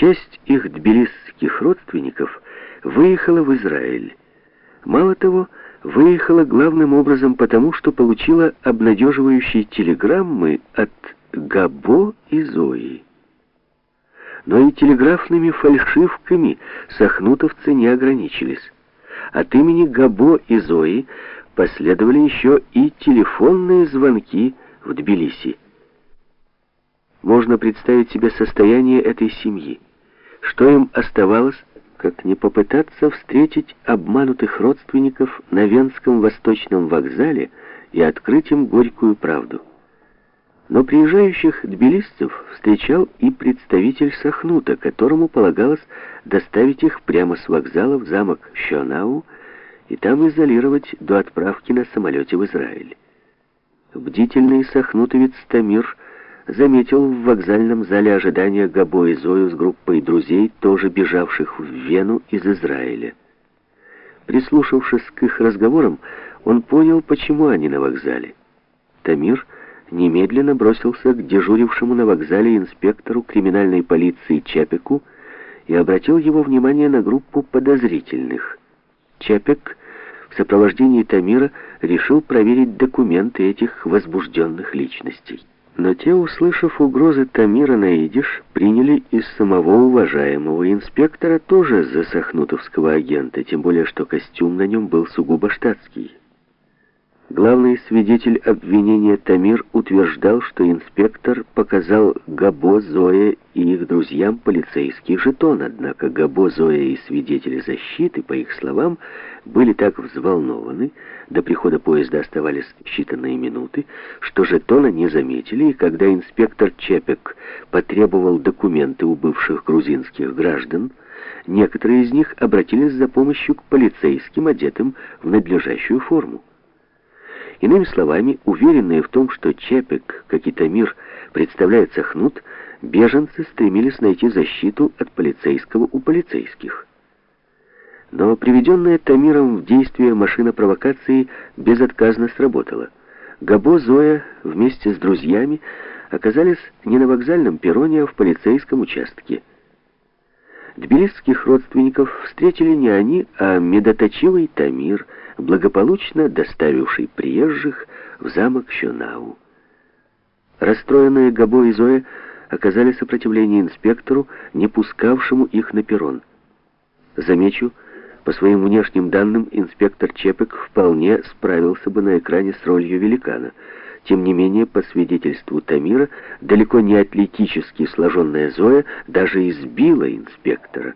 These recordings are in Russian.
Часть их тбилисских родственников выехала в Израиль. Мало того, выехала главным образом потому, что получила обнадеживающие телеграммы от Габо и Зои. Но и телеграфными фальшивками сахнутовцы не ограничились. От имени Габо и Зои последовали еще и телефонные звонки в Тбилиси. Можно представить себе состояние этой семьи. Что им оставалось, как не попытаться встретить обманутых родственников на Венском восточном вокзале и открыть им горькую правду. Но приезжающих тбилисцев встречал и представитель Сахнута, которому полагалось доставить их прямо с вокзала в замок Щонау и там изолировать до отправки на самолете в Израиль. Бдительный сахнутовец Тамир заметил в вокзальном зале ожидания Габо и Зою с группой друзей, тоже бежавших в Вену из Израиля. Прислушавшись к их разговорам, он понял, почему они на вокзале. Тамир немедленно бросился к дежурившему на вокзале инспектору криминальной полиции Чапеку и обратил его внимание на группу подозрительных. Чапек в сопровождении Тамира решил проверить документы этих возбужденных личностей. Но те, услышав угрозы Тамира на идиш, приняли из самого уважаемого инспектора тоже за сахнутовского агента, тем более что костюм на нем был сугубо штатский. Главный свидетель обвинения Тамир утверждал, что инспектор показал Габо, Зое и их друзьям полицейский жетон, однако Габо, Зоя и свидетели защиты, по их словам, были так взволнованы, до прихода поезда оставались считанные минуты, что жетона не заметили, и когда инспектор Чепек потребовал документы у бывших грузинских граждан, некоторые из них обратились за помощью к полицейским, одетым в надлежащую форму. Иными словами, уверенные в том, что Чепек, как и Тамир, представляет Сахнут, беженцы стремились найти защиту от полицейского у полицейских. Но приведенная Тамиром в действие машина провокации безотказно сработала. Габо Зоя вместе с друзьями оказались не на вокзальном перроне, а в полицейском участке. Тбилисских родственников встретили не они, а медоточивый Тамир, благополучно доставивший приезжих в замок Щонау. Расстроенные Габо и Зоя оказали сопротивление инспектору, не пускавшему их на перрон. Замечу, по своим внешним данным, инспектор Чепек вполне справился бы на экране с ролью великана — тем не менее, по свидетельству Тамира, далеко не атлетически сложенная Зоя даже избила инспектора.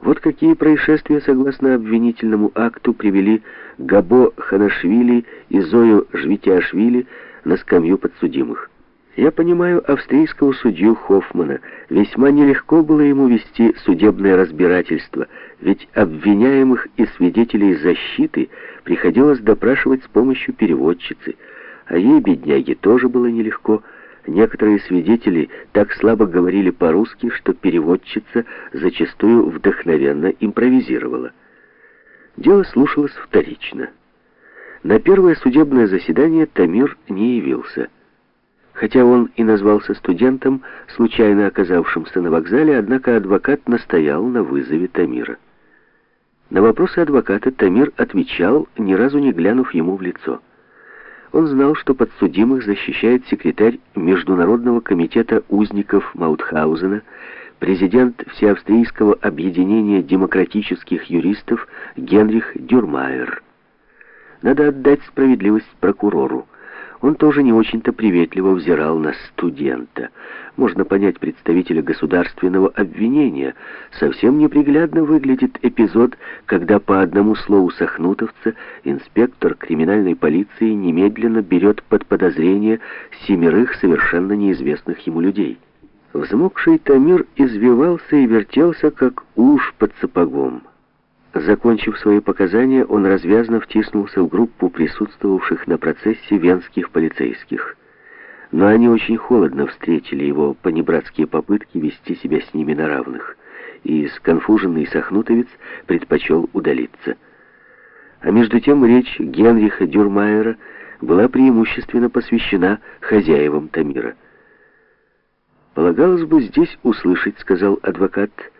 Вот какие происшествия, согласно обвинительному акту, привели Габо Ханашвили и Зою Жвитяшвили на скамью подсудимых. Я понимаю австрийского судью Хоффмана. Весьма нелегко было ему вести судебное разбирательство, ведь обвиняемых и свидетелей защиты приходилось допрашивать с помощью переводчицы – а ей, бедняге, тоже было нелегко. Некоторые свидетели так слабо говорили по-русски, что переводчица зачастую вдохновенно импровизировала. Дело слушалось вторично. На первое судебное заседание Тамир не явился. Хотя он и назвался студентом, случайно оказавшимся на вокзале, однако адвокат настоял на вызове Тамира. На вопросы адвоката Тамир отвечал, ни разу не глянув ему в лицо. Он знал, что подсудимых защищает секретарь Международного комитета узников Маутхаузена, президент Всеавстрийского объединения демократических юристов Генрих Дюрмайер. Надо отдать справедливость прокурору. Он тоже не очень-то приветливо взирал на студента. Можно понять представителя государственного обвинения. Совсем неприглядно выглядит эпизод, когда по одному слову сахнутовца инспектор криминальной полиции немедленно берет под подозрение семерых совершенно неизвестных ему людей. Взмокший Тамир извивался и вертелся, как уж под сапогом. Закончив свои показания, он развязно втиснулся в группу присутствовавших на процессе венских полицейских. Но они очень холодно встретили его понебратские попытки вести себя с ними на равных, и сконфуженный сахнутовец предпочел удалиться. А между тем речь Генриха Дюрмайера была преимущественно посвящена хозяевам Тамира. «Полагалось бы здесь услышать», — сказал адвокат, —